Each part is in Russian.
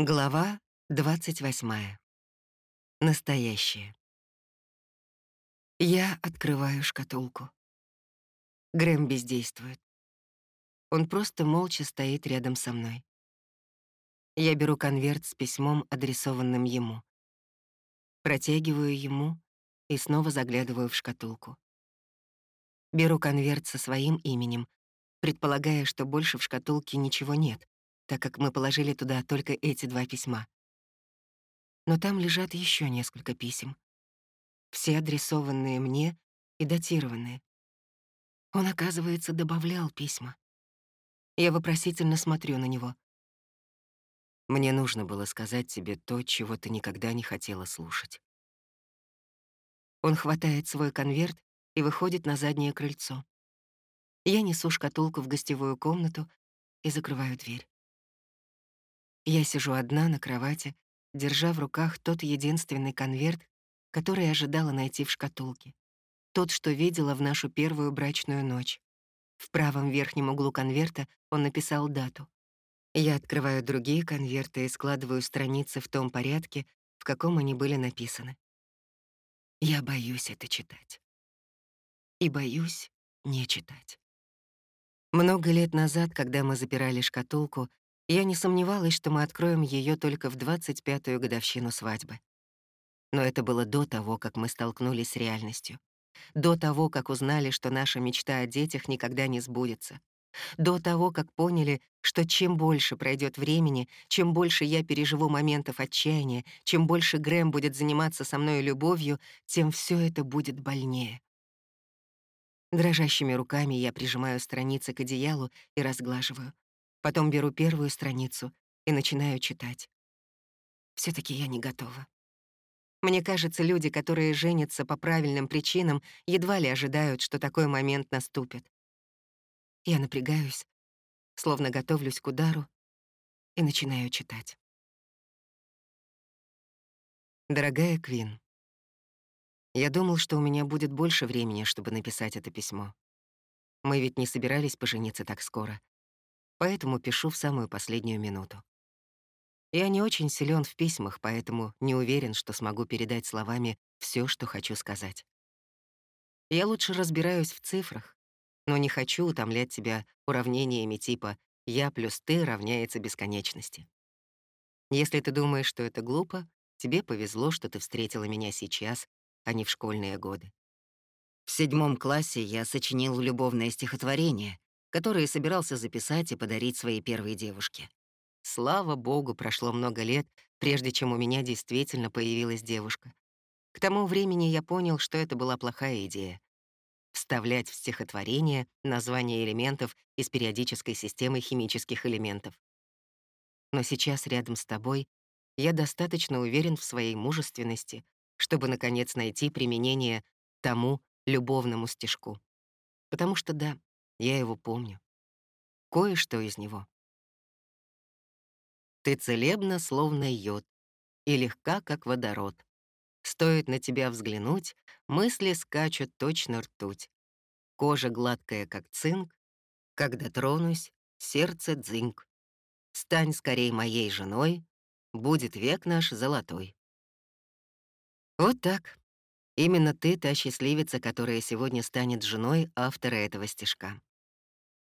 Глава 28. Настоящее. Я открываю шкатулку. Грэм бездействует. Он просто молча стоит рядом со мной. Я беру конверт с письмом, адресованным ему. Протягиваю ему и снова заглядываю в шкатулку. Беру конверт со своим именем, предполагая, что больше в шкатулке ничего нет, так как мы положили туда только эти два письма. Но там лежат еще несколько писем. Все адресованные мне и датированные. Он, оказывается, добавлял письма. Я вопросительно смотрю на него. Мне нужно было сказать тебе то, чего ты никогда не хотела слушать. Он хватает свой конверт и выходит на заднее крыльцо. Я несу шкатулку в гостевую комнату и закрываю дверь. Я сижу одна на кровати, держа в руках тот единственный конверт, который ожидала найти в шкатулке. Тот, что видела в нашу первую брачную ночь. В правом верхнем углу конверта он написал дату. Я открываю другие конверты и складываю страницы в том порядке, в каком они были написаны. Я боюсь это читать. И боюсь не читать. Много лет назад, когда мы запирали шкатулку, я не сомневалась, что мы откроем ее только в 25-ю годовщину свадьбы. Но это было до того, как мы столкнулись с реальностью. До того, как узнали, что наша мечта о детях никогда не сбудется. До того, как поняли, что чем больше пройдет времени, чем больше я переживу моментов отчаяния, чем больше Грэм будет заниматься со мной любовью, тем все это будет больнее. Дрожащими руками я прижимаю страницы к одеялу и разглаживаю. Потом беру первую страницу и начинаю читать. все таки я не готова. Мне кажется, люди, которые женятся по правильным причинам, едва ли ожидают, что такой момент наступит. Я напрягаюсь, словно готовлюсь к удару, и начинаю читать. Дорогая Квин, я думал, что у меня будет больше времени, чтобы написать это письмо. Мы ведь не собирались пожениться так скоро, поэтому пишу в самую последнюю минуту. Я не очень силен в письмах, поэтому не уверен, что смогу передать словами все, что хочу сказать. Я лучше разбираюсь в цифрах, но не хочу утомлять тебя уравнениями типа «я плюс ты равняется бесконечности». Если ты думаешь, что это глупо, тебе повезло, что ты встретила меня сейчас, а не в школьные годы. В седьмом классе я сочинил любовное стихотворение, которые собирался записать и подарить своей первой девушке. Слава богу, прошло много лет, прежде чем у меня действительно появилась девушка. К тому времени я понял, что это была плохая идея. Вставлять в стихотворение названия элементов из периодической системы химических элементов. Но сейчас рядом с тобой я достаточно уверен в своей мужественности, чтобы, наконец, найти применение тому любовному стишку. Потому что, да, я его помню. Кое-что из него. Ты целебна, словно йод, и легка, как водород. Стоит на тебя взглянуть, мысли скачут точно ртуть. Кожа гладкая, как цинк, когда тронусь, сердце дзынк. Стань скорей моей женой, будет век наш золотой. Вот так. Именно ты та счастливица, которая сегодня станет женой автора этого стишка.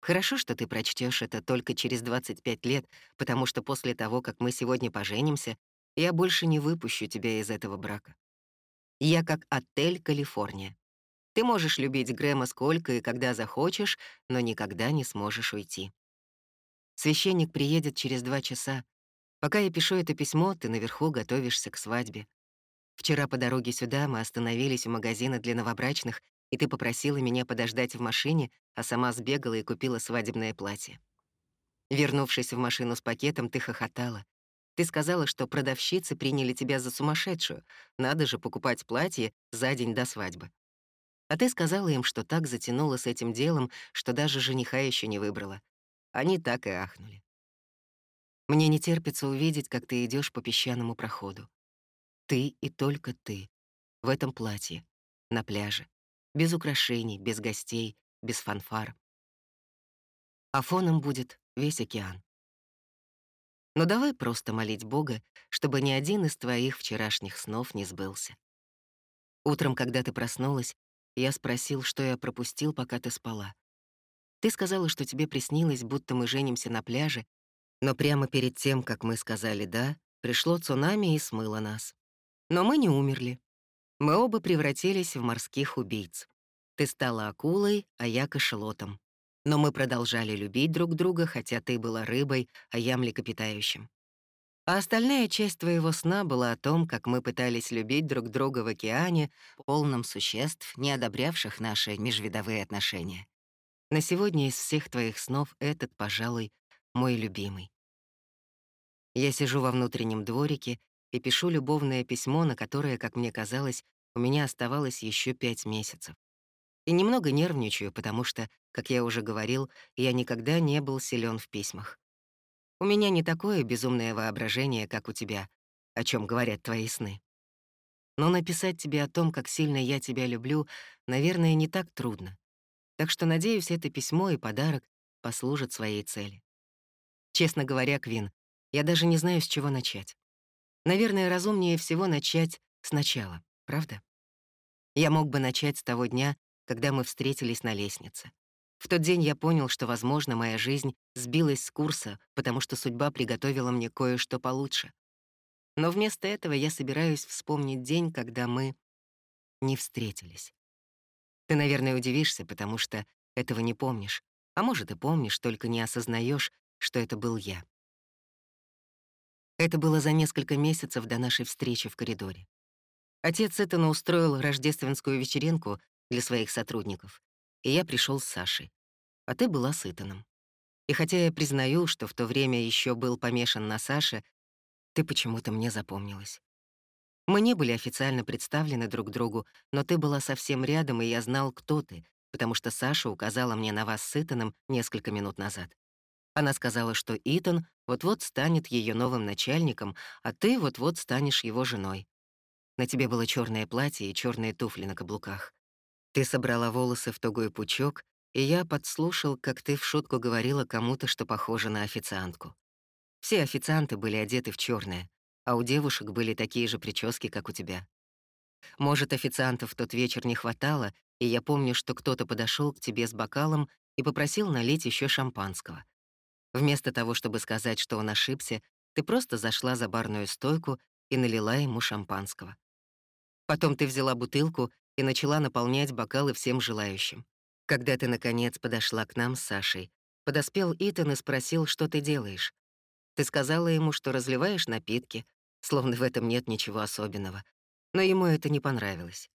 Хорошо, что ты прочтешь это только через 25 лет, потому что после того, как мы сегодня поженимся, я больше не выпущу тебя из этого брака. Я как отель «Калифорния». Ты можешь любить Грэма сколько и когда захочешь, но никогда не сможешь уйти. Священник приедет через два часа. Пока я пишу это письмо, ты наверху готовишься к свадьбе. Вчера по дороге сюда мы остановились у магазина для новобрачных и ты попросила меня подождать в машине, а сама сбегала и купила свадебное платье. Вернувшись в машину с пакетом, ты хохотала. Ты сказала, что продавщицы приняли тебя за сумасшедшую, надо же покупать платье за день до свадьбы. А ты сказала им, что так затянула с этим делом, что даже жениха еще не выбрала. Они так и ахнули. Мне не терпится увидеть, как ты идешь по песчаному проходу. Ты и только ты. В этом платье. На пляже без украшений, без гостей, без фанфар. А фоном будет весь океан. Но давай просто молить Бога, чтобы ни один из твоих вчерашних снов не сбылся. Утром, когда ты проснулась, я спросил, что я пропустил, пока ты спала. Ты сказала, что тебе приснилось, будто мы женимся на пляже, но прямо перед тем, как мы сказали «да», пришло цунами и смыло нас. Но мы не умерли. Мы оба превратились в морских убийц. Ты стала акулой, а я кошелотом. Но мы продолжали любить друг друга, хотя ты была рыбой, а я млекопитающим. А остальная часть твоего сна была о том, как мы пытались любить друг друга в океане, полном существ, не одобрявших наши межвидовые отношения. На сегодня из всех твоих снов этот, пожалуй, мой любимый. Я сижу во внутреннем дворике и пишу любовное письмо, на которое, как мне казалось, у меня оставалось еще пять месяцев. И немного нервничаю, потому что, как я уже говорил, я никогда не был силен в письмах. У меня не такое безумное воображение, как у тебя, о чем говорят твои сны. Но написать тебе о том, как сильно я тебя люблю, наверное, не так трудно. Так что, надеюсь, это письмо и подарок послужат своей цели. Честно говоря, Квин, я даже не знаю, с чего начать. Наверное, разумнее всего начать сначала, правда? Я мог бы начать с того дня, когда мы встретились на лестнице. В тот день я понял, что, возможно, моя жизнь сбилась с курса, потому что судьба приготовила мне кое-что получше. Но вместо этого я собираюсь вспомнить день, когда мы не встретились. Ты, наверное, удивишься, потому что этого не помнишь. А может, и помнишь, только не осознаешь, что это был я. Это было за несколько месяцев до нашей встречи в коридоре. Отец Этана устроил рождественскую вечеринку для своих сотрудников, и я пришел с Сашей. А ты была с Итаном. И хотя я признаю, что в то время еще был помешан на Саше, ты почему-то мне запомнилась. Мы не были официально представлены друг другу, но ты была совсем рядом, и я знал, кто ты, потому что Саша указала мне на вас с Итаном несколько минут назад. Она сказала, что Итан вот-вот станет ее новым начальником, а ты вот-вот станешь его женой. На тебе было черное платье и черные туфли на каблуках. Ты собрала волосы в тугой пучок, и я подслушал, как ты в шутку говорила кому-то, что похоже на официантку. Все официанты были одеты в черное, а у девушек были такие же прически, как у тебя. Может, официантов в тот вечер не хватало, и я помню, что кто-то подошел к тебе с бокалом и попросил налить еще шампанского. Вместо того, чтобы сказать, что он ошибся, ты просто зашла за барную стойку и налила ему шампанского. Потом ты взяла бутылку и начала наполнять бокалы всем желающим. Когда ты, наконец, подошла к нам с Сашей, подоспел Итан и спросил, что ты делаешь. Ты сказала ему, что разливаешь напитки, словно в этом нет ничего особенного. Но ему это не понравилось.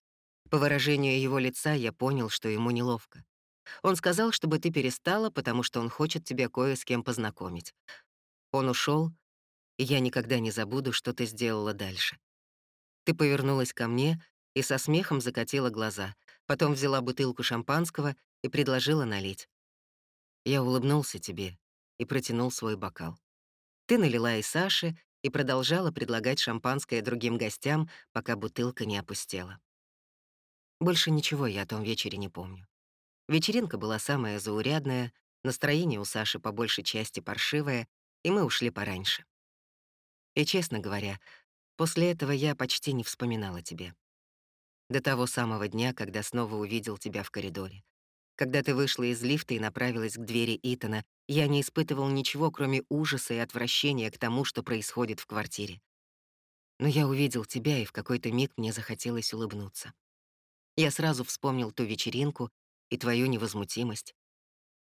По выражению его лица я понял, что ему неловко. Он сказал, чтобы ты перестала, потому что он хочет тебя кое с кем познакомить. Он ушел, и я никогда не забуду, что ты сделала дальше. Ты повернулась ко мне и со смехом закатила глаза, потом взяла бутылку шампанского и предложила налить. Я улыбнулся тебе и протянул свой бокал. Ты налила и Саше, и продолжала предлагать шампанское другим гостям, пока бутылка не опустела. Больше ничего я о том вечере не помню. Вечеринка была самая заурядная, настроение у Саши по большей части паршивое, и мы ушли пораньше. И, честно говоря, после этого я почти не вспоминала тебе. До того самого дня, когда снова увидел тебя в коридоре. Когда ты вышла из лифта и направилась к двери Итана, я не испытывал ничего, кроме ужаса и отвращения к тому, что происходит в квартире. Но я увидел тебя, и в какой-то миг мне захотелось улыбнуться. Я сразу вспомнил ту вечеринку и твою невозмутимость.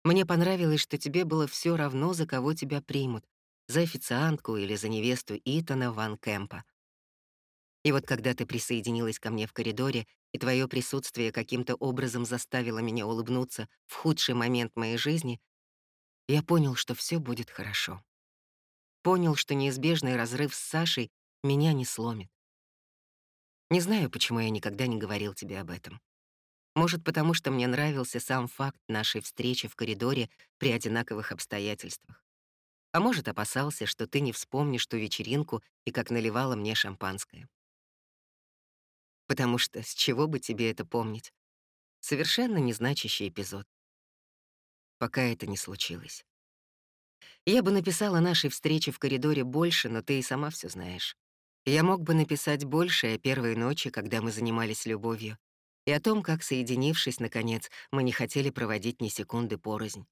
Мне понравилось, что тебе было все равно, за кого тебя примут, за официантку или за невесту Итана Ван Кэмпа. И вот когда ты присоединилась ко мне в коридоре, и твое присутствие каким-то образом заставило меня улыбнуться в худший момент моей жизни, я понял, что все будет хорошо. Понял, что неизбежный разрыв с Сашей меня не сломит. Не знаю, почему я никогда не говорил тебе об этом. Может, потому что мне нравился сам факт нашей встречи в коридоре при одинаковых обстоятельствах. А может, опасался, что ты не вспомнишь ту вечеринку и как наливала мне шампанское. Потому что с чего бы тебе это помнить? Совершенно незначащий эпизод. Пока это не случилось. Я бы написала нашей встрече в коридоре больше, но ты и сама все знаешь. Я мог бы написать больше о первой ночи, когда мы занимались любовью, и о том, как, соединившись, наконец, мы не хотели проводить ни секунды порознь.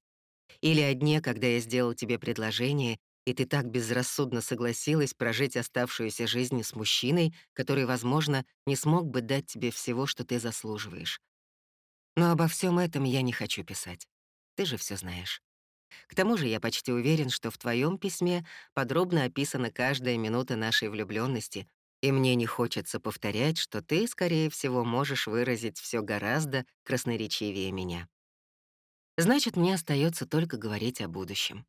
Или о дне, когда я сделал тебе предложение, и ты так безрассудно согласилась прожить оставшуюся жизнь с мужчиной, который, возможно, не смог бы дать тебе всего, что ты заслуживаешь. Но обо всем этом я не хочу писать. Ты же все знаешь. К тому же я почти уверен, что в твоем письме подробно описана каждая минута нашей влюбленности, и мне не хочется повторять, что ты, скорее всего, можешь выразить все гораздо красноречивее меня. Значит, мне остается только говорить о будущем.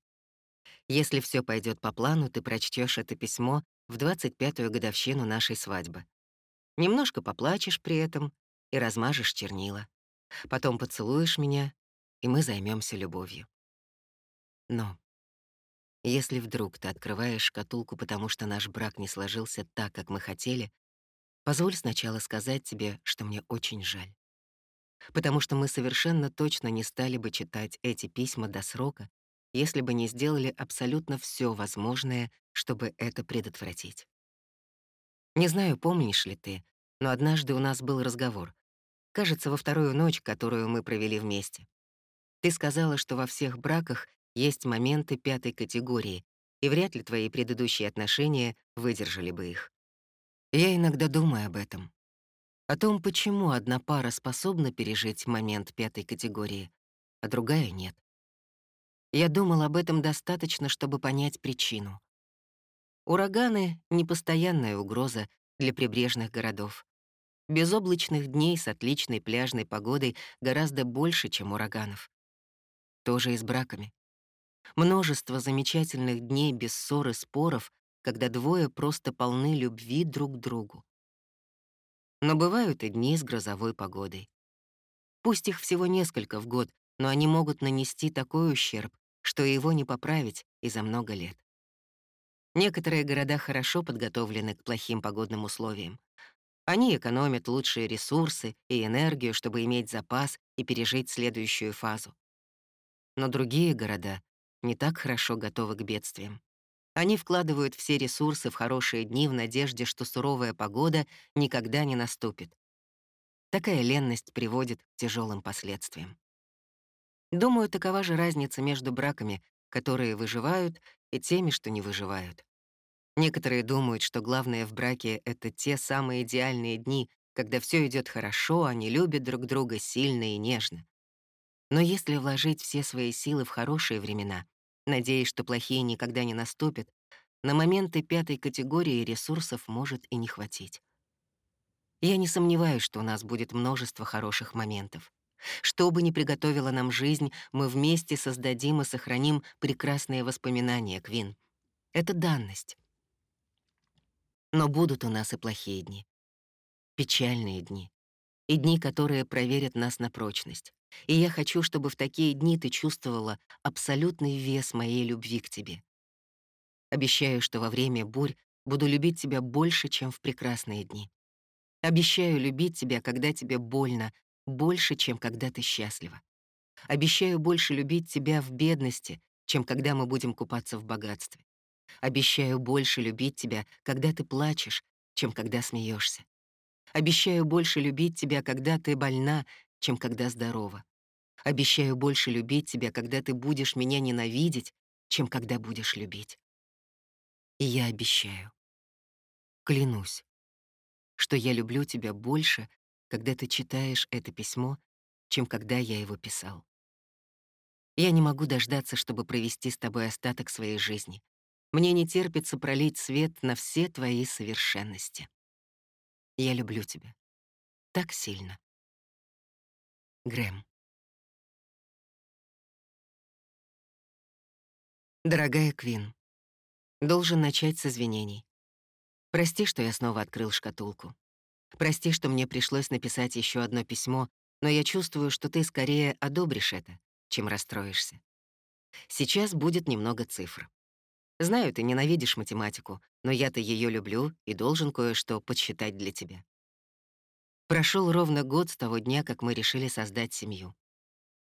Если все пойдет по плану, ты прочтешь это письмо в 25-ю годовщину нашей свадьбы. Немножко поплачешь при этом и размажешь чернила. Потом поцелуешь меня, и мы займемся любовью. Но если вдруг ты открываешь шкатулку, потому что наш брак не сложился так, как мы хотели, позволь сначала сказать тебе, что мне очень жаль. Потому что мы совершенно точно не стали бы читать эти письма до срока, если бы не сделали абсолютно все возможное, чтобы это предотвратить. Не знаю, помнишь ли ты, но однажды у нас был разговор. Кажется, во вторую ночь, которую мы провели вместе. Ты сказала, что во всех браках есть моменты пятой категории, и вряд ли твои предыдущие отношения выдержали бы их. Я иногда думаю об этом. О том, почему одна пара способна пережить момент пятой категории, а другая — нет. Я думал об этом достаточно, чтобы понять причину. Ураганы — непостоянная угроза для прибрежных городов. Безоблачных дней с отличной пляжной погодой гораздо больше, чем ураганов. Тоже и с браками. Множество замечательных дней без ссор и споров, когда двое просто полны любви друг к другу. Но бывают и дни с грозовой погодой. Пусть их всего несколько в год, но они могут нанести такой ущерб, что его не поправить и за много лет. Некоторые города хорошо подготовлены к плохим погодным условиям. Они экономят лучшие ресурсы и энергию, чтобы иметь запас и пережить следующую фазу. Но другие города не так хорошо готовы к бедствиям. Они вкладывают все ресурсы в хорошие дни в надежде, что суровая погода никогда не наступит. Такая ленность приводит к тяжелым последствиям. Думаю, такова же разница между браками, которые выживают, и теми, что не выживают. Некоторые думают, что главное в браке — это те самые идеальные дни, когда все идет хорошо, они любят друг друга сильно и нежно. Но если вложить все свои силы в хорошие времена, надеясь, что плохие никогда не наступят, на моменты пятой категории ресурсов может и не хватить. Я не сомневаюсь, что у нас будет множество хороших моментов. Что бы ни приготовила нам жизнь, мы вместе создадим и сохраним прекрасные воспоминания, Квин. Это данность. Но будут у нас и плохие дни. Печальные дни. И дни, которые проверят нас на прочность. И я хочу, чтобы в такие дни ты чувствовала абсолютный вес моей любви к тебе. Обещаю, что во время бурь буду любить тебя больше, чем в прекрасные дни. Обещаю любить тебя, когда тебе больно, больше, чем когда ты счастлива. Обещаю больше любить тебя в бедности, чем когда мы будем купаться в богатстве. Обещаю больше любить тебя, когда ты плачешь, чем когда смеешься. Обещаю больше любить тебя, когда ты больна, чем когда здорова. Обещаю больше любить тебя, когда ты будешь меня ненавидеть, чем когда будешь любить. И я обещаю, клянусь, что я люблю тебя больше, когда ты читаешь это письмо, чем когда я его писал. Я не могу дождаться, чтобы провести с тобой остаток своей жизни. Мне не терпится пролить свет на все твои совершенности. Я люблю тебя. Так сильно. Грэм. Дорогая Квин, должен начать с извинений. Прости, что я снова открыл шкатулку. Прости, что мне пришлось написать еще одно письмо, но я чувствую, что ты скорее одобришь это, чем расстроишься. Сейчас будет немного цифр. Знаю, ты ненавидишь математику, но я-то ее люблю и должен кое-что подсчитать для тебя. Прошел ровно год с того дня, как мы решили создать семью.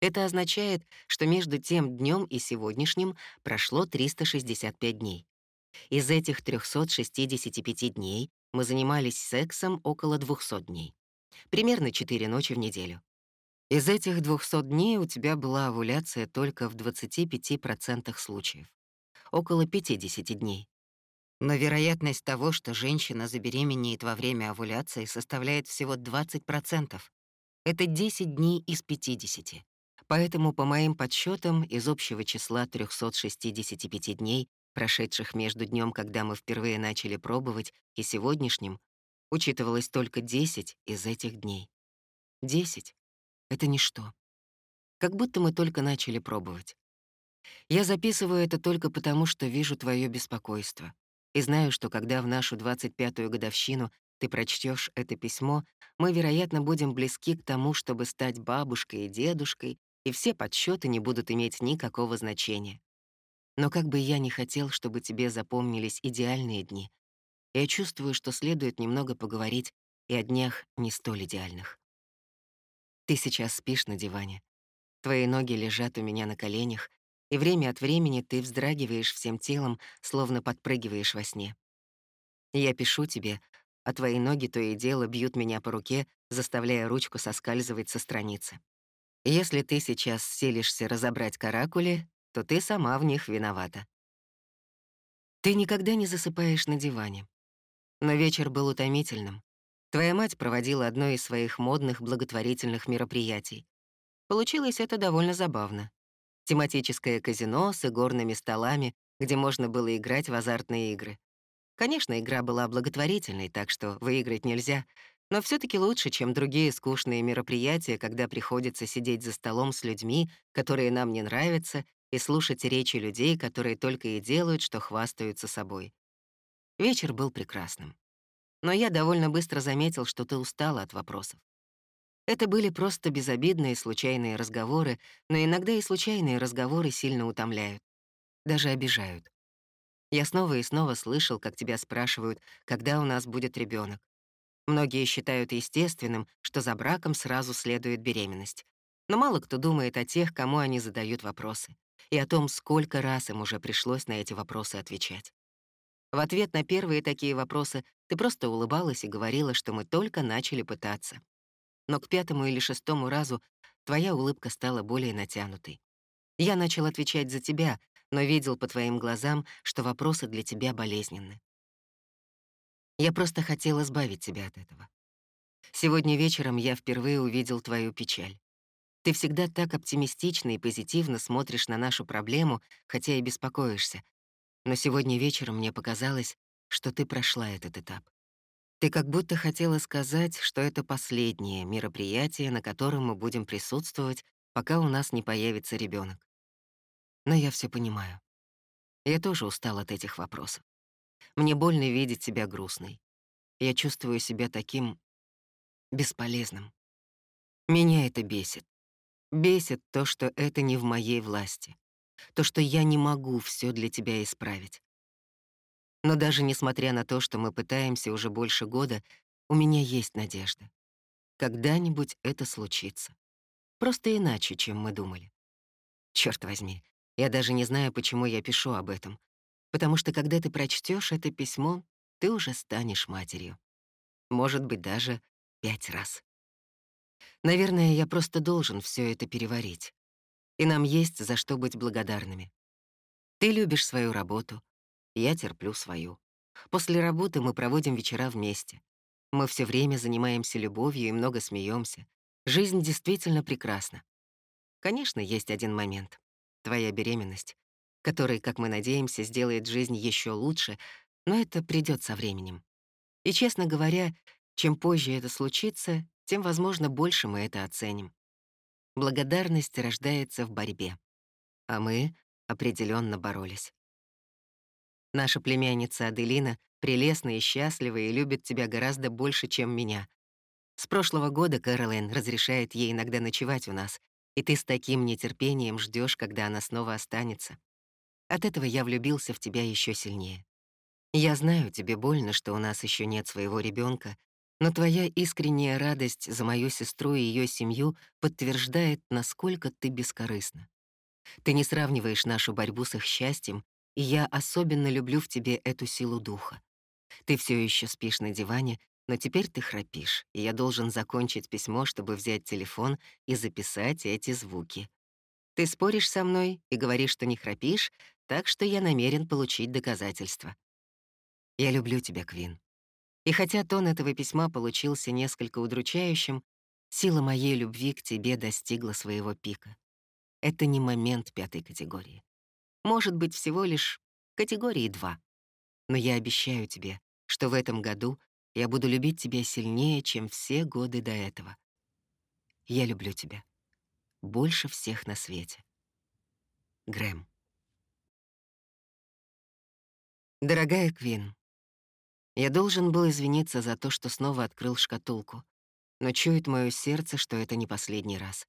Это означает, что между тем днем и сегодняшним прошло 365 дней. Из этих 365 дней мы занимались сексом около 200 дней. Примерно 4 ночи в неделю. Из этих 200 дней у тебя была овуляция только в 25% случаев. Около 50 дней. Но вероятность того, что женщина забеременеет во время овуляции, составляет всего 20%. Это 10 дней из 50. Поэтому, по моим подсчетам, из общего числа 365 дней, прошедших между днем, когда мы впервые начали пробовать, и сегодняшним, учитывалось только 10 из этих дней. 10 — это ничто. Как будто мы только начали пробовать. Я записываю это только потому, что вижу твое беспокойство. И знаю, что когда в нашу 25-ю годовщину ты прочтешь это письмо, мы, вероятно, будем близки к тому, чтобы стать бабушкой и дедушкой, и все подсчеты не будут иметь никакого значения. Но как бы я ни хотел, чтобы тебе запомнились идеальные дни, я чувствую, что следует немного поговорить и о днях не столь идеальных. Ты сейчас спишь на диване. Твои ноги лежат у меня на коленях, и время от времени ты вздрагиваешь всем телом, словно подпрыгиваешь во сне. Я пишу тебе, а твои ноги то и дело бьют меня по руке, заставляя ручку соскальзывать со страницы. Если ты сейчас селишься разобрать каракули, то ты сама в них виновата. Ты никогда не засыпаешь на диване. Но вечер был утомительным. Твоя мать проводила одно из своих модных благотворительных мероприятий. Получилось это довольно забавно. Тематическое казино с игорными столами, где можно было играть в азартные игры. Конечно, игра была благотворительной, так что выиграть нельзя — но все таки лучше, чем другие скучные мероприятия, когда приходится сидеть за столом с людьми, которые нам не нравятся, и слушать речи людей, которые только и делают, что хвастаются собой. Вечер был прекрасным. Но я довольно быстро заметил, что ты устала от вопросов. Это были просто безобидные случайные разговоры, но иногда и случайные разговоры сильно утомляют, даже обижают. Я снова и снова слышал, как тебя спрашивают, когда у нас будет ребенок. Многие считают естественным, что за браком сразу следует беременность. Но мало кто думает о тех, кому они задают вопросы, и о том, сколько раз им уже пришлось на эти вопросы отвечать. В ответ на первые такие вопросы ты просто улыбалась и говорила, что мы только начали пытаться. Но к пятому или шестому разу твоя улыбка стала более натянутой. Я начал отвечать за тебя, но видел по твоим глазам, что вопросы для тебя болезненны. Я просто хотел избавить тебя от этого. Сегодня вечером я впервые увидел твою печаль. Ты всегда так оптимистично и позитивно смотришь на нашу проблему, хотя и беспокоишься. Но сегодня вечером мне показалось, что ты прошла этот этап. Ты как будто хотела сказать, что это последнее мероприятие, на котором мы будем присутствовать, пока у нас не появится ребенок. Но я все понимаю. Я тоже устал от этих вопросов. Мне больно видеть тебя грустной. Я чувствую себя таким бесполезным. Меня это бесит. Бесит то, что это не в моей власти. То, что я не могу все для тебя исправить. Но даже несмотря на то, что мы пытаемся уже больше года, у меня есть надежда. Когда-нибудь это случится. Просто иначе, чем мы думали. Черт возьми, я даже не знаю, почему я пишу об этом, потому что когда ты прочтешь это письмо, ты уже станешь матерью. Может быть, даже пять раз. Наверное, я просто должен все это переварить. И нам есть за что быть благодарными. Ты любишь свою работу, я терплю свою. После работы мы проводим вечера вместе. Мы все время занимаемся любовью и много смеемся. Жизнь действительно прекрасна. Конечно, есть один момент — твоя беременность который, как мы надеемся, сделает жизнь еще лучше, но это придет со временем. И, честно говоря, чем позже это случится, тем, возможно, больше мы это оценим. Благодарность рождается в борьбе, а мы определенно боролись. Наша племянница Аделина прелестна и счастлива и любит тебя гораздо больше, чем меня. С прошлого года Кэролайн разрешает ей иногда ночевать у нас, и ты с таким нетерпением ждешь, когда она снова останется. От этого я влюбился в тебя еще сильнее. Я знаю, тебе больно, что у нас еще нет своего ребенка, Но твоя искренняя радость за мою сестру и ее семью подтверждает, насколько ты бескорыстна. Ты не сравниваешь нашу борьбу с их счастьем, и я особенно люблю в тебе эту силу духа. Ты все еще спишь на диване, но теперь ты храпишь, и я должен закончить письмо, чтобы взять телефон и записать эти звуки. Ты споришь со мной и говоришь, что не храпишь, так что я намерен получить доказательства. Я люблю тебя, Квин. И хотя тон этого письма получился несколько удручающим, сила моей любви к тебе достигла своего пика. Это не момент пятой категории. Может быть, всего лишь категории два. Но я обещаю тебе, что в этом году я буду любить тебя сильнее, чем все годы до этого. Я люблю тебя. Больше всех на свете. Грэм. Дорогая Квин, я должен был извиниться за то, что снова открыл шкатулку, но чует мое сердце, что это не последний раз.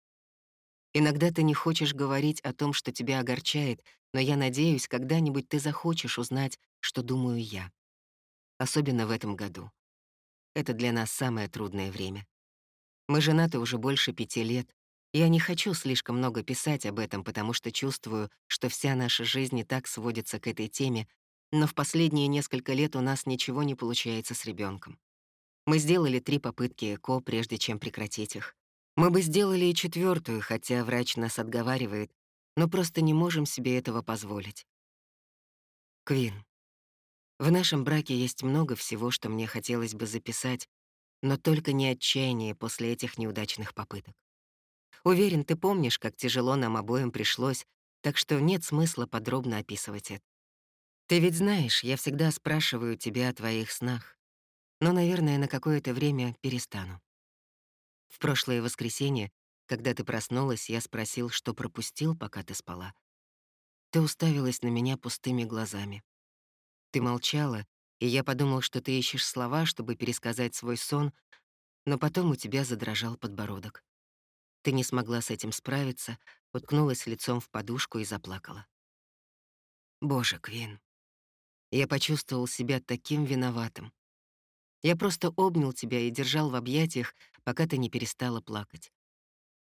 Иногда ты не хочешь говорить о том, что тебя огорчает, но я надеюсь, когда-нибудь ты захочешь узнать, что думаю я. Особенно в этом году. Это для нас самое трудное время. Мы женаты уже больше пяти лет. Я не хочу слишком много писать об этом, потому что чувствую, что вся наша жизнь и так сводится к этой теме, но в последние несколько лет у нас ничего не получается с ребенком. Мы сделали три попытки ЭКО, прежде чем прекратить их. Мы бы сделали и четвертую, хотя врач нас отговаривает, но просто не можем себе этого позволить. Квин, в нашем браке есть много всего, что мне хотелось бы записать, но только не отчаяние после этих неудачных попыток. Уверен, ты помнишь, как тяжело нам обоим пришлось, так что нет смысла подробно описывать это. Ты ведь знаешь, я всегда спрашиваю тебя о твоих снах, но, наверное, на какое-то время перестану. В прошлое воскресенье, когда ты проснулась, я спросил, что пропустил, пока ты спала. Ты уставилась на меня пустыми глазами. Ты молчала, и я подумал, что ты ищешь слова, чтобы пересказать свой сон, но потом у тебя задрожал подбородок. Ты не смогла с этим справиться, уткнулась лицом в подушку и заплакала. Боже, Квин. Я почувствовал себя таким виноватым. Я просто обнял тебя и держал в объятиях, пока ты не перестала плакать.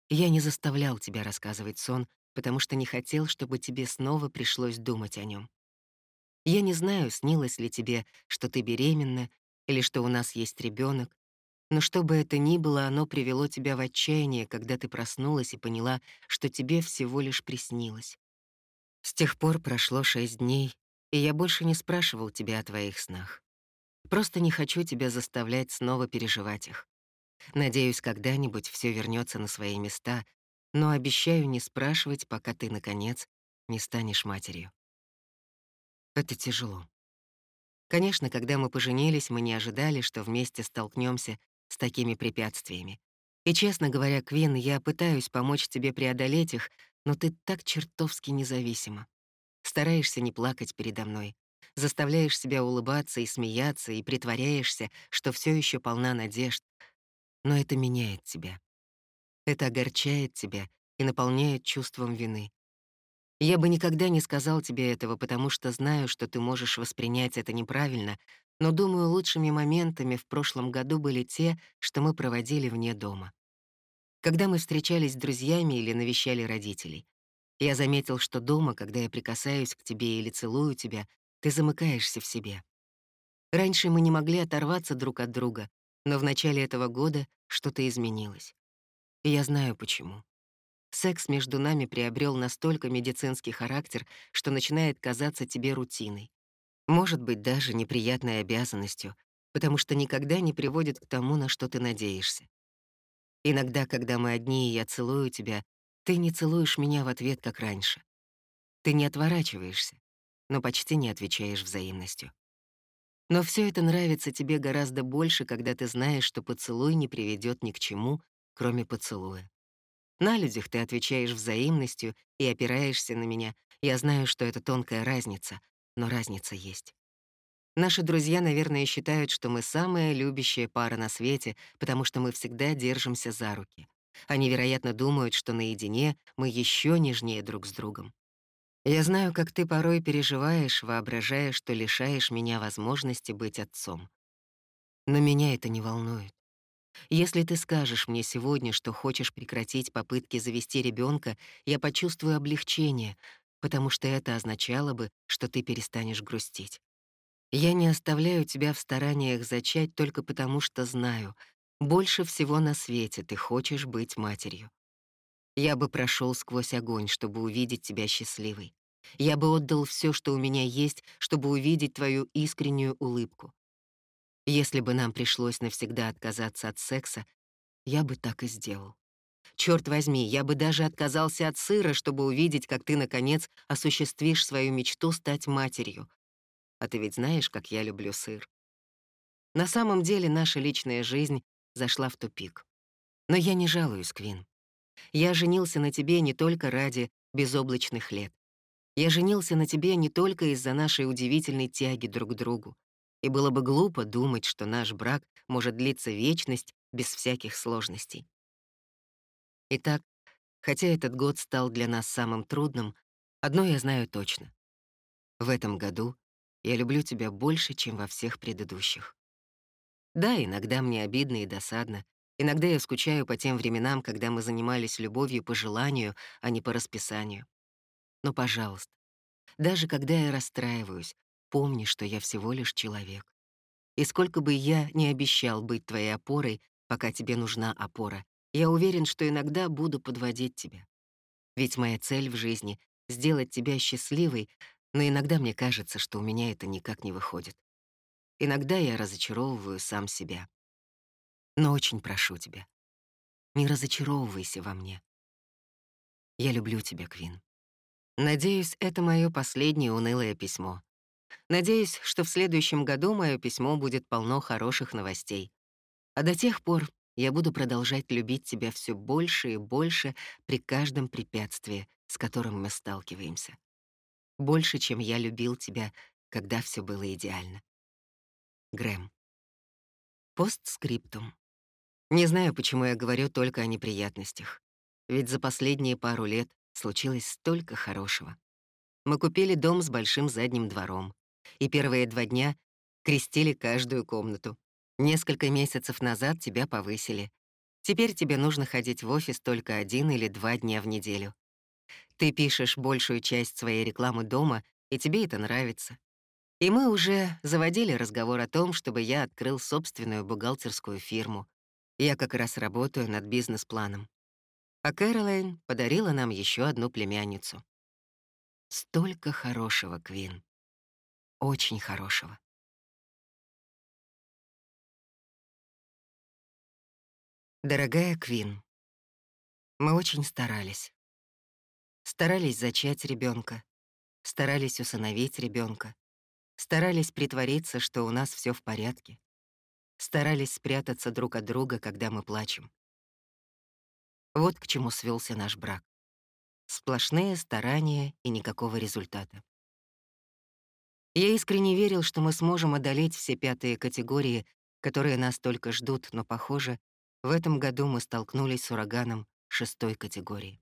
Я не заставлял тебя рассказывать сон, потому что не хотел, чтобы тебе снова пришлось думать о нем. Я не знаю, снилось ли тебе, что ты беременна или что у нас есть ребенок, но что бы это ни было, оно привело тебя в отчаяние, когда ты проснулась и поняла, что тебе всего лишь приснилось. С тех пор прошло шесть дней, и я больше не спрашивал тебя о твоих снах. Просто не хочу тебя заставлять снова переживать их. Надеюсь, когда-нибудь все вернется на свои места, но обещаю не спрашивать, пока ты, наконец, не станешь матерью. Это тяжело. Конечно, когда мы поженились, мы не ожидали, что вместе столкнемся с такими препятствиями. И, честно говоря, Квин, я пытаюсь помочь тебе преодолеть их, но ты так чертовски независима. Стараешься не плакать передо мной, заставляешь себя улыбаться и смеяться, и притворяешься, что все еще полна надежд. Но это меняет тебя. Это огорчает тебя и наполняет чувством вины. Я бы никогда не сказал тебе этого, потому что знаю, что ты можешь воспринять это неправильно, но, думаю, лучшими моментами в прошлом году были те, что мы проводили вне дома. Когда мы встречались с друзьями или навещали родителей. Я заметил, что дома, когда я прикасаюсь к тебе или целую тебя, ты замыкаешься в себе. Раньше мы не могли оторваться друг от друга, но в начале этого года что-то изменилось. И я знаю почему. Секс между нами приобрел настолько медицинский характер, что начинает казаться тебе рутиной. Может быть, даже неприятной обязанностью, потому что никогда не приводит к тому, на что ты надеешься. Иногда, когда мы одни, и я целую тебя, ты не целуешь меня в ответ, как раньше. Ты не отворачиваешься, но почти не отвечаешь взаимностью. Но все это нравится тебе гораздо больше, когда ты знаешь, что поцелуй не приведет ни к чему, кроме поцелуя. На людях ты отвечаешь взаимностью и опираешься на меня. Я знаю, что это тонкая разница, но разница есть. Наши друзья, наверное, считают, что мы самая любящая пара на свете, потому что мы всегда держимся за руки. Они, вероятно, думают, что наедине мы еще нежнее друг с другом. Я знаю, как ты порой переживаешь, воображая, что лишаешь меня возможности быть отцом. Но меня это не волнует. Если ты скажешь мне сегодня, что хочешь прекратить попытки завести ребенка, я почувствую облегчение, потому что это означало бы, что ты перестанешь грустить. Я не оставляю тебя в стараниях зачать только потому, что знаю, больше всего на свете ты хочешь быть матерью. Я бы прошел сквозь огонь, чтобы увидеть тебя счастливой. Я бы отдал все, что у меня есть, чтобы увидеть твою искреннюю улыбку. Если бы нам пришлось навсегда отказаться от секса, я бы так и сделал. Черт возьми, я бы даже отказался от сыра, чтобы увидеть, как ты, наконец, осуществишь свою мечту стать матерью. А ты ведь знаешь, как я люблю сыр. На самом деле наша личная жизнь зашла в тупик. Но я не жалуюсь, Квин. Я женился на тебе не только ради безоблачных лет. Я женился на тебе не только из-за нашей удивительной тяги друг к другу и было бы глупо думать, что наш брак может длиться вечность без всяких сложностей. Итак, хотя этот год стал для нас самым трудным, одно я знаю точно. В этом году я люблю тебя больше, чем во всех предыдущих. Да, иногда мне обидно и досадно, иногда я скучаю по тем временам, когда мы занимались любовью по желанию, а не по расписанию. Но, пожалуйста, даже когда я расстраиваюсь, Помни, что я всего лишь человек. И сколько бы я ни обещал быть твоей опорой, пока тебе нужна опора, я уверен, что иногда буду подводить тебя. Ведь моя цель в жизни — сделать тебя счастливой, но иногда мне кажется, что у меня это никак не выходит. Иногда я разочаровываю сам себя. Но очень прошу тебя, не разочаровывайся во мне. Я люблю тебя, Квин. Надеюсь, это мое последнее унылое письмо. Надеюсь, что в следующем году мое письмо будет полно хороших новостей. А до тех пор я буду продолжать любить тебя все больше и больше при каждом препятствии, с которым мы сталкиваемся. Больше, чем я любил тебя, когда все было идеально. Грэм. Постскриптум. Не знаю, почему я говорю только о неприятностях. Ведь за последние пару лет случилось столько хорошего. Мы купили дом с большим задним двором и первые два дня крестили каждую комнату. Несколько месяцев назад тебя повысили. Теперь тебе нужно ходить в офис только один или два дня в неделю. Ты пишешь большую часть своей рекламы дома, и тебе это нравится. И мы уже заводили разговор о том, чтобы я открыл собственную бухгалтерскую фирму. Я как раз работаю над бизнес-планом. А Кэролайн подарила нам еще одну племянницу. Столько хорошего, Квин очень хорошего. Дорогая Квин, мы очень старались. Старались зачать ребенка, старались усыновить ребенка, старались притвориться, что у нас все в порядке, старались спрятаться друг от друга, когда мы плачем. Вот к чему свелся наш брак. Сплошные старания и никакого результата. Я искренне верил, что мы сможем одолеть все пятые категории, которые нас только ждут, но, похоже, в этом году мы столкнулись с ураганом шестой категории.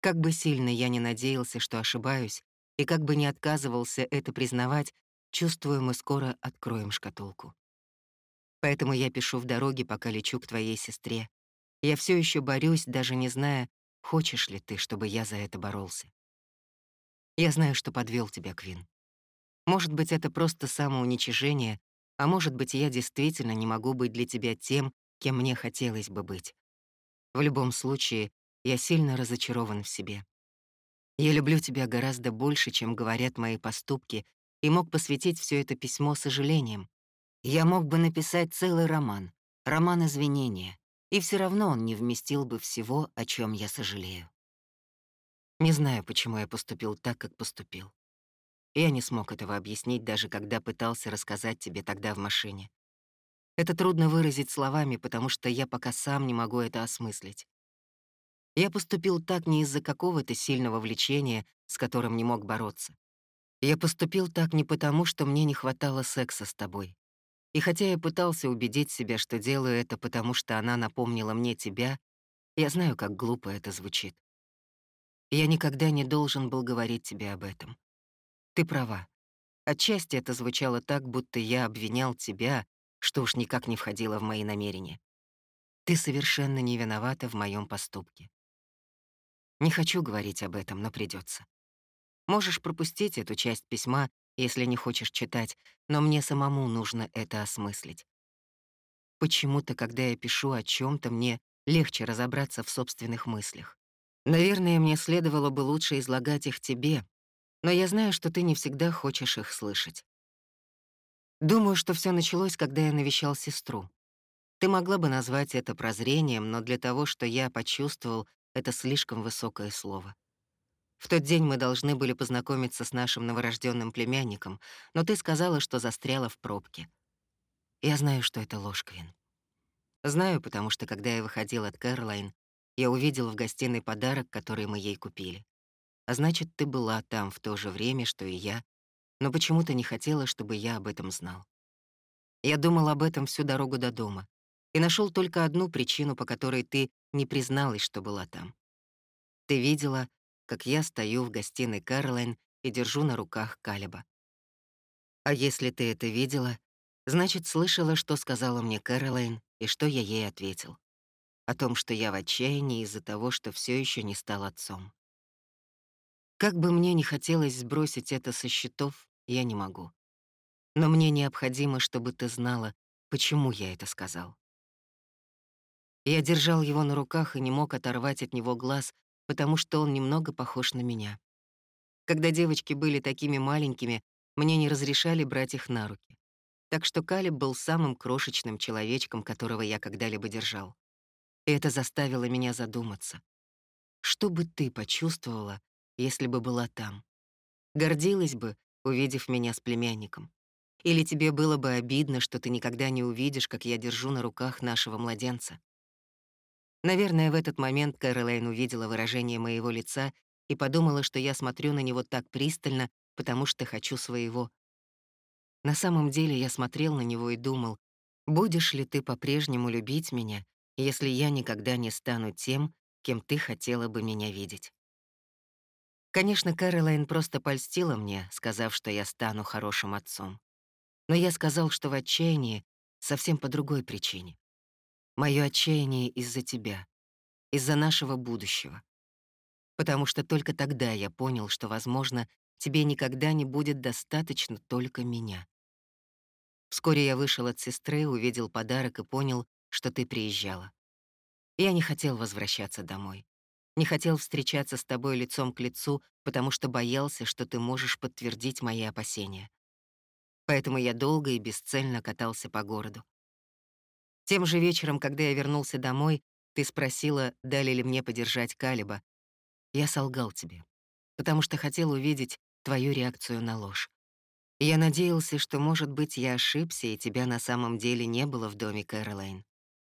Как бы сильно я не надеялся, что ошибаюсь, и как бы не отказывался это признавать, чувствую, мы скоро откроем шкатулку. Поэтому я пишу в дороге, пока лечу к твоей сестре. Я все еще борюсь, даже не зная, хочешь ли ты, чтобы я за это боролся. Я знаю, что подвел тебя, Квин. Может быть, это просто самоуничижение, а может быть, я действительно не могу быть для тебя тем, кем мне хотелось бы быть. В любом случае, я сильно разочарован в себе. Я люблю тебя гораздо больше, чем говорят мои поступки, и мог посвятить все это письмо сожалением. Я мог бы написать целый роман, роман извинения, и все равно он не вместил бы всего, о чем я сожалею. Не знаю, почему я поступил так, как поступил. Я не смог этого объяснить, даже когда пытался рассказать тебе тогда в машине. Это трудно выразить словами, потому что я пока сам не могу это осмыслить. Я поступил так не из-за какого-то сильного влечения, с которым не мог бороться. Я поступил так не потому, что мне не хватало секса с тобой. И хотя я пытался убедить себя, что делаю это потому, что она напомнила мне тебя, я знаю, как глупо это звучит. Я никогда не должен был говорить тебе об этом. Ты права. Отчасти это звучало так, будто я обвинял тебя, что уж никак не входило в мои намерения. Ты совершенно не виновата в моем поступке. Не хочу говорить об этом, но придется. Можешь пропустить эту часть письма, если не хочешь читать, но мне самому нужно это осмыслить. Почему-то, когда я пишу о чем то мне легче разобраться в собственных мыслях. Наверное, мне следовало бы лучше излагать их тебе, но я знаю, что ты не всегда хочешь их слышать. Думаю, что все началось, когда я навещал сестру. Ты могла бы назвать это прозрением, но для того, что я почувствовал, это слишком высокое слово. В тот день мы должны были познакомиться с нашим новорожденным племянником, но ты сказала, что застряла в пробке. Я знаю, что это ложь, Квин. Знаю, потому что, когда я выходил от Кэролайн, я увидел в гостиной подарок, который мы ей купили. А значит, ты была там в то же время, что и я, но почему-то не хотела, чтобы я об этом знал. Я думал об этом всю дорогу до дома и нашел только одну причину, по которой ты не призналась, что была там. Ты видела, как я стою в гостиной Кэролайн и держу на руках Калиба. А если ты это видела, значит, слышала, что сказала мне Кэролайн и что я ей ответил о том, что я в отчаянии из-за того, что все еще не стал отцом. Как бы мне ни хотелось сбросить это со счетов, я не могу. Но мне необходимо, чтобы ты знала, почему я это сказал. Я держал его на руках и не мог оторвать от него глаз, потому что он немного похож на меня. Когда девочки были такими маленькими, мне не разрешали брать их на руки. Так что Калиб был самым крошечным человечком, которого я когда-либо держал. И это заставило меня задуматься. Что бы ты почувствовала, если бы была там? Гордилась бы, увидев меня с племянником? Или тебе было бы обидно, что ты никогда не увидишь, как я держу на руках нашего младенца? Наверное, в этот момент Кэролайн увидела выражение моего лица и подумала, что я смотрю на него так пристально, потому что хочу своего. На самом деле я смотрел на него и думал, будешь ли ты по-прежнему любить меня, если я никогда не стану тем, кем ты хотела бы меня видеть. Конечно, Кэролайн просто польстила мне, сказав, что я стану хорошим отцом. Но я сказал, что в отчаянии совсем по другой причине. Моё отчаяние из-за тебя, из-за нашего будущего. Потому что только тогда я понял, что, возможно, тебе никогда не будет достаточно только меня. Вскоре я вышел от сестры, увидел подарок и понял, что ты приезжала. Я не хотел возвращаться домой. Не хотел встречаться с тобой лицом к лицу, потому что боялся, что ты можешь подтвердить мои опасения. Поэтому я долго и бесцельно катался по городу. Тем же вечером, когда я вернулся домой, ты спросила, дали ли мне подержать Калиба. Я солгал тебе, потому что хотел увидеть твою реакцию на ложь. Я надеялся, что, может быть, я ошибся, и тебя на самом деле не было в доме Кэролайн.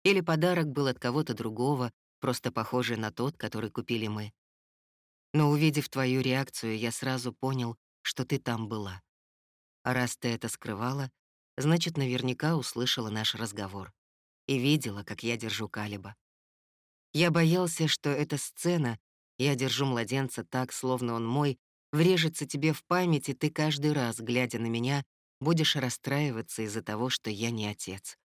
Или подарок был от кого-то другого, просто похожий на тот, который купили мы. Но увидев твою реакцию, я сразу понял, что ты там была. А раз ты это скрывала, значит, наверняка услышала наш разговор и видела, как я держу Калиба. Я боялся, что эта сцена, я держу младенца так, словно он мой, врежется тебе в память, и ты каждый раз, глядя на меня, будешь расстраиваться из-за того, что я не отец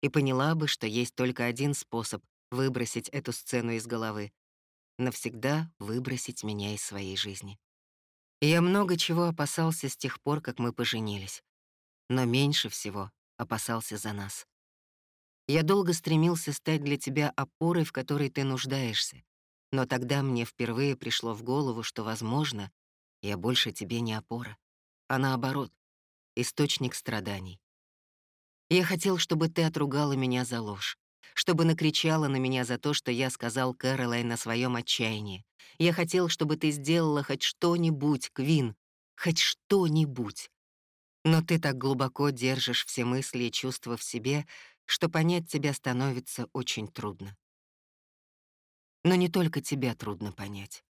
и поняла бы, что есть только один способ выбросить эту сцену из головы — навсегда выбросить меня из своей жизни. И я много чего опасался с тех пор, как мы поженились, но меньше всего опасался за нас. Я долго стремился стать для тебя опорой, в которой ты нуждаешься, но тогда мне впервые пришло в голову, что, возможно, я больше тебе не опора, а наоборот, источник страданий. Я хотел, чтобы ты отругала меня за ложь, чтобы накричала на меня за то, что я сказал Кэролайн на своем отчаянии. Я хотел, чтобы ты сделала хоть что-нибудь, Квин, хоть что-нибудь. Но ты так глубоко держишь все мысли и чувства в себе, что понять тебя становится очень трудно. Но не только тебя трудно понять.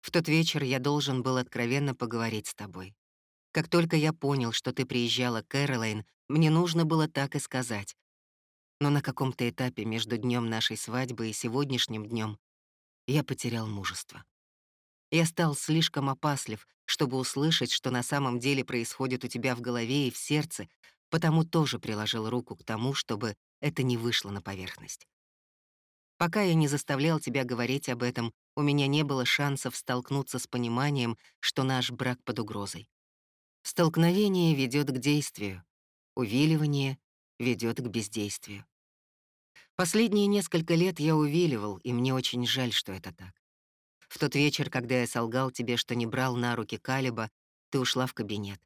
В тот вечер я должен был откровенно поговорить с тобой. Как только я понял, что ты приезжала Кэролайн, мне нужно было так и сказать. Но на каком-то этапе между днем нашей свадьбы и сегодняшним днем я потерял мужество. Я стал слишком опаслив, чтобы услышать, что на самом деле происходит у тебя в голове и в сердце, потому тоже приложил руку к тому, чтобы это не вышло на поверхность. Пока я не заставлял тебя говорить об этом, у меня не было шансов столкнуться с пониманием, что наш брак под угрозой. Столкновение ведет к действию, увиливание ведет к бездействию. Последние несколько лет я увиливал, и мне очень жаль, что это так. В тот вечер, когда я солгал тебе, что не брал на руки Калиба, ты ушла в кабинет.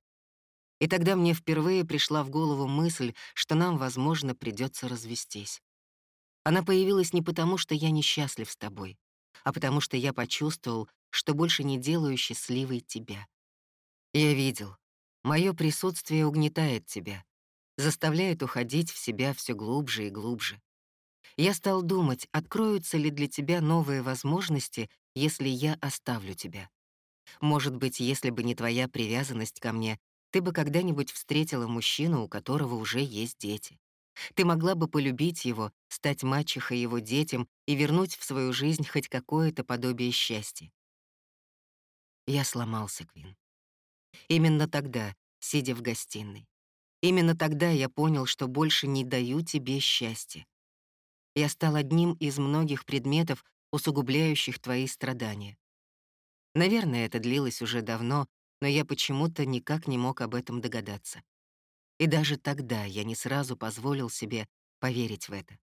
И тогда мне впервые пришла в голову мысль, что нам, возможно, придется развестись. Она появилась не потому, что я несчастлив с тобой, а потому что я почувствовал, что больше не делаю счастливой тебя. Я видел, мое присутствие угнетает тебя, заставляет уходить в себя все глубже и глубже. Я стал думать, откроются ли для тебя новые возможности, если я оставлю тебя. Может быть, если бы не твоя привязанность ко мне, ты бы когда-нибудь встретила мужчину, у которого уже есть дети. Ты могла бы полюбить его, стать мачехой его детям и вернуть в свою жизнь хоть какое-то подобие счастья. Я сломался, Квин. Именно тогда, сидя в гостиной. Именно тогда я понял, что больше не даю тебе счастья. Я стал одним из многих предметов, усугубляющих твои страдания. Наверное, это длилось уже давно, но я почему-то никак не мог об этом догадаться. И даже тогда я не сразу позволил себе поверить в это.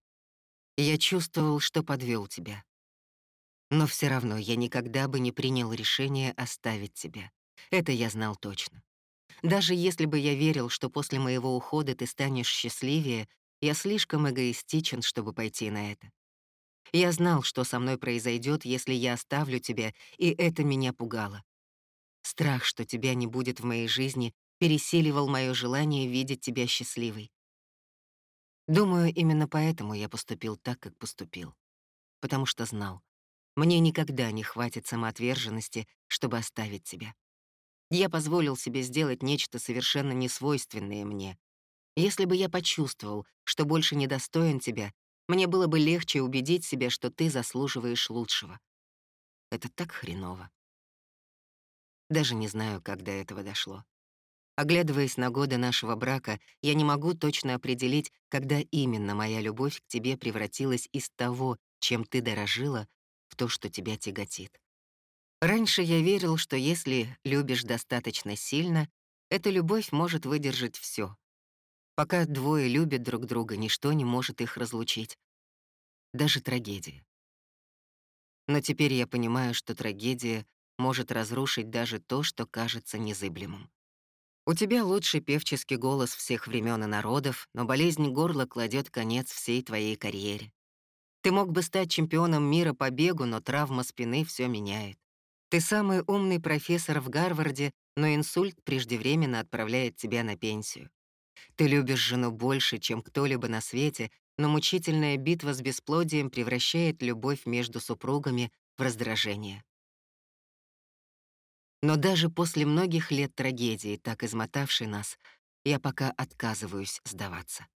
Я чувствовал, что подвел тебя. Но все равно я никогда бы не принял решение оставить тебя. Это я знал точно. Даже если бы я верил, что после моего ухода ты станешь счастливее, я слишком эгоистичен, чтобы пойти на это. Я знал, что со мной произойдет, если я оставлю тебя, и это меня пугало. Страх, что тебя не будет в моей жизни, пересиливал мое желание видеть тебя счастливой. Думаю, именно поэтому я поступил так, как поступил. Потому что знал, мне никогда не хватит самоотверженности, чтобы оставить тебя. Я позволил себе сделать нечто совершенно несвойственное мне. Если бы я почувствовал, что больше не достоин тебя, мне было бы легче убедить себя, что ты заслуживаешь лучшего. Это так хреново. Даже не знаю, как до этого дошло. Оглядываясь на годы нашего брака, я не могу точно определить, когда именно моя любовь к тебе превратилась из того, чем ты дорожила, в то, что тебя тяготит. Раньше я верил, что если любишь достаточно сильно, эта любовь может выдержать все, Пока двое любят друг друга, ничто не может их разлучить. Даже трагедия. Но теперь я понимаю, что трагедия может разрушить даже то, что кажется незыблемым. У тебя лучший певческий голос всех времен и народов, но болезнь горла кладет конец всей твоей карьере. Ты мог бы стать чемпионом мира по бегу, но травма спины все меняет. Ты самый умный профессор в Гарварде, но инсульт преждевременно отправляет тебя на пенсию. Ты любишь жену больше, чем кто-либо на свете, но мучительная битва с бесплодием превращает любовь между супругами в раздражение. Но даже после многих лет трагедии, так измотавшей нас, я пока отказываюсь сдаваться.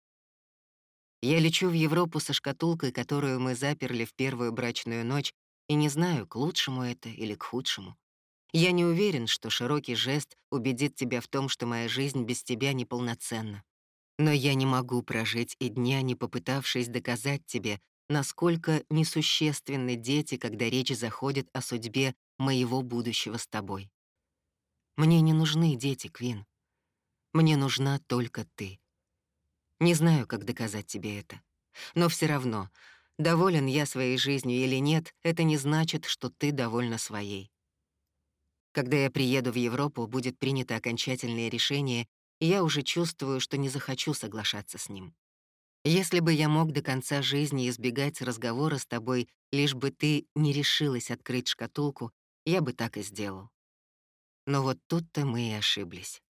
Я лечу в Европу со шкатулкой, которую мы заперли в первую брачную ночь, и не знаю, к лучшему это или к худшему. Я не уверен, что широкий жест убедит тебя в том, что моя жизнь без тебя неполноценна. Но я не могу прожить и дня, не попытавшись доказать тебе, насколько несущественны дети, когда речь заходит о судьбе моего будущего с тобой. Мне не нужны дети, Квин. Мне нужна только ты. Не знаю, как доказать тебе это. Но все равно, доволен я своей жизнью или нет, это не значит, что ты довольна своей. Когда я приеду в Европу, будет принято окончательное решение, и я уже чувствую, что не захочу соглашаться с ним. Если бы я мог до конца жизни избегать разговора с тобой, лишь бы ты не решилась открыть шкатулку, я бы так и сделал. Но вот тут-то мы и ошиблись.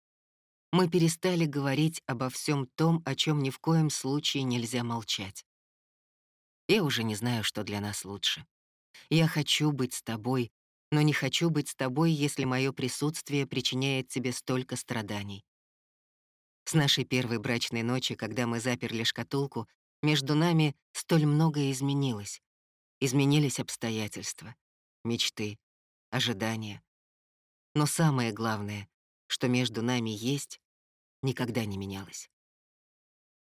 Мы перестали говорить обо всем том, о чем ни в коем случае нельзя молчать. Я уже не знаю, что для нас лучше. Я хочу быть с тобой, но не хочу быть с тобой, если мое присутствие причиняет тебе столько страданий. С нашей первой брачной ночи, когда мы заперли шкатулку, между нами столь многое изменилось. Изменились обстоятельства, мечты, ожидания. Но самое главное, что между нами есть, никогда не менялось.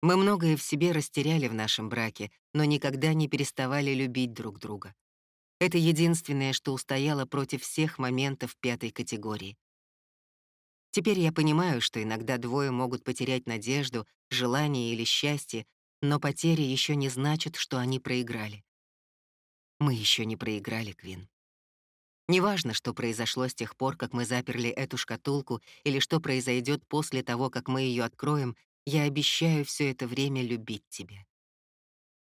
Мы многое в себе растеряли в нашем браке, но никогда не переставали любить друг друга. Это единственное, что устояло против всех моментов пятой категории. Теперь я понимаю, что иногда двое могут потерять надежду, желание или счастье, но потери еще не значат, что они проиграли. Мы еще не проиграли, Квин. Неважно, что произошло с тех пор, как мы заперли эту шкатулку, или что произойдет после того, как мы ее откроем, я обещаю все это время любить тебя.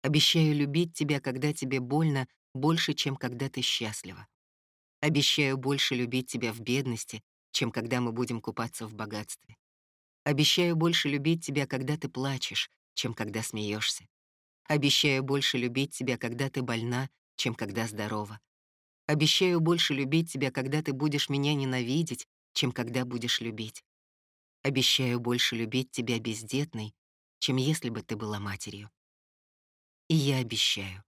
Обещаю любить тебя, когда тебе больно, больше, чем когда ты счастлива. Обещаю больше любить тебя в бедности, чем когда мы будем купаться в богатстве. Обещаю больше любить тебя, когда ты плачешь, чем когда смеешься. Обещаю больше любить тебя, когда ты больна, чем когда здорова. Обещаю больше любить тебя, когда ты будешь меня ненавидеть, чем когда будешь любить. Обещаю больше любить тебя бездетной, чем если бы ты была матерью. И я обещаю,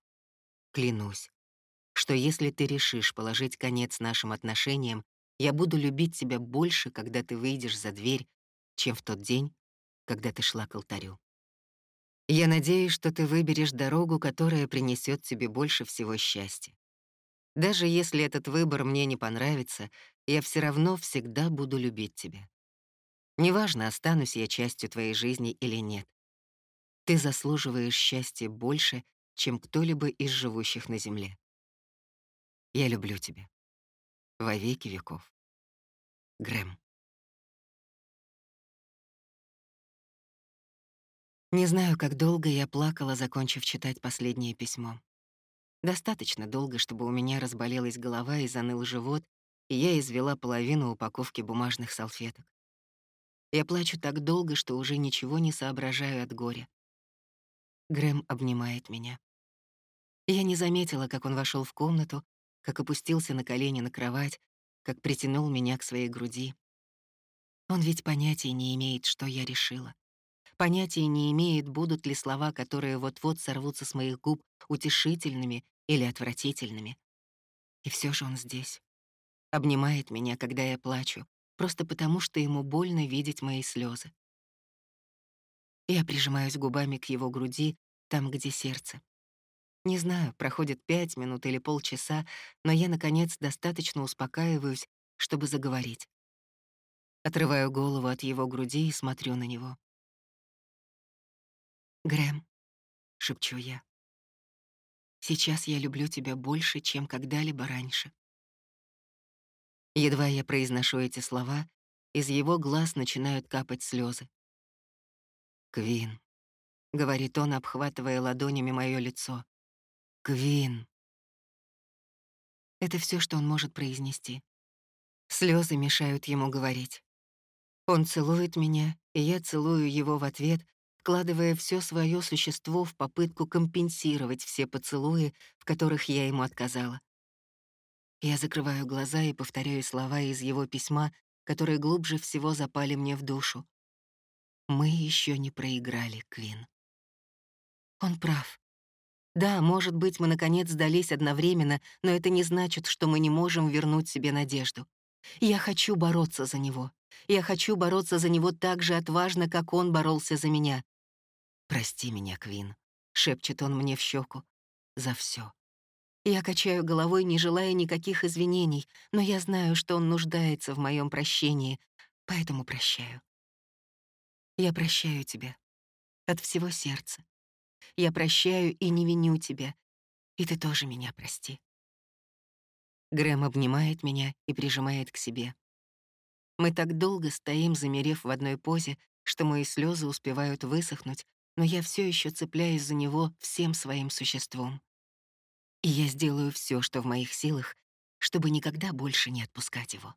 клянусь, что если ты решишь положить конец нашим отношениям, я буду любить тебя больше, когда ты выйдешь за дверь, чем в тот день, когда ты шла к алтарю. Я надеюсь, что ты выберешь дорогу, которая принесет тебе больше всего счастья. Даже если этот выбор мне не понравится, я все равно всегда буду любить тебя. Неважно, останусь я частью твоей жизни или нет. Ты заслуживаешь счастья больше, чем кто-либо из живущих на земле. Я люблю тебя. Во веки веков. Грэм. Не знаю, как долго я плакала, закончив читать последнее письмо. Достаточно долго, чтобы у меня разболелась голова и заныл живот, и я извела половину упаковки бумажных салфеток. Я плачу так долго, что уже ничего не соображаю от горя. Грэм обнимает меня. Я не заметила, как он вошел в комнату, как опустился на колени на кровать, как притянул меня к своей груди. Он ведь понятия не имеет, что я решила. Понятия не имеет, будут ли слова, которые вот-вот сорвутся с моих губ, утешительными или отвратительными. И все же он здесь. Обнимает меня, когда я плачу, просто потому что ему больно видеть мои слезы. Я прижимаюсь губами к его груди, там, где сердце. Не знаю, проходит пять минут или полчаса, но я, наконец, достаточно успокаиваюсь, чтобы заговорить. Отрываю голову от его груди и смотрю на него. «Грэм», — шепчу я, — «сейчас я люблю тебя больше, чем когда-либо раньше». Едва я произношу эти слова, из его глаз начинают капать слезы. «Квин», — говорит он, обхватывая ладонями мое лицо. «Квин». Это все, что он может произнести. Слезы мешают ему говорить. Он целует меня, и я целую его в ответ, вкладывая все свое существо в попытку компенсировать все поцелуи, в которых я ему отказала. Я закрываю глаза и повторяю слова из его письма, которые глубже всего запали мне в душу. Мы еще не проиграли, Квин. Он прав. Да, может быть, мы наконец сдались одновременно, но это не значит, что мы не можем вернуть себе надежду. Я хочу бороться за него. Я хочу бороться за него так же отважно, как он боролся за меня. «Прости меня, Квин», — шепчет он мне в щеку, — «за все. Я качаю головой, не желая никаких извинений, но я знаю, что он нуждается в моем прощении, поэтому прощаю. Я прощаю тебя. От всего сердца. Я прощаю и не виню тебя. И ты тоже меня прости. Грэм обнимает меня и прижимает к себе. Мы так долго стоим, замерев в одной позе, что мои слезы успевают высохнуть, но я все еще цепляюсь за него всем своим существом. И я сделаю все, что в моих силах, чтобы никогда больше не отпускать его.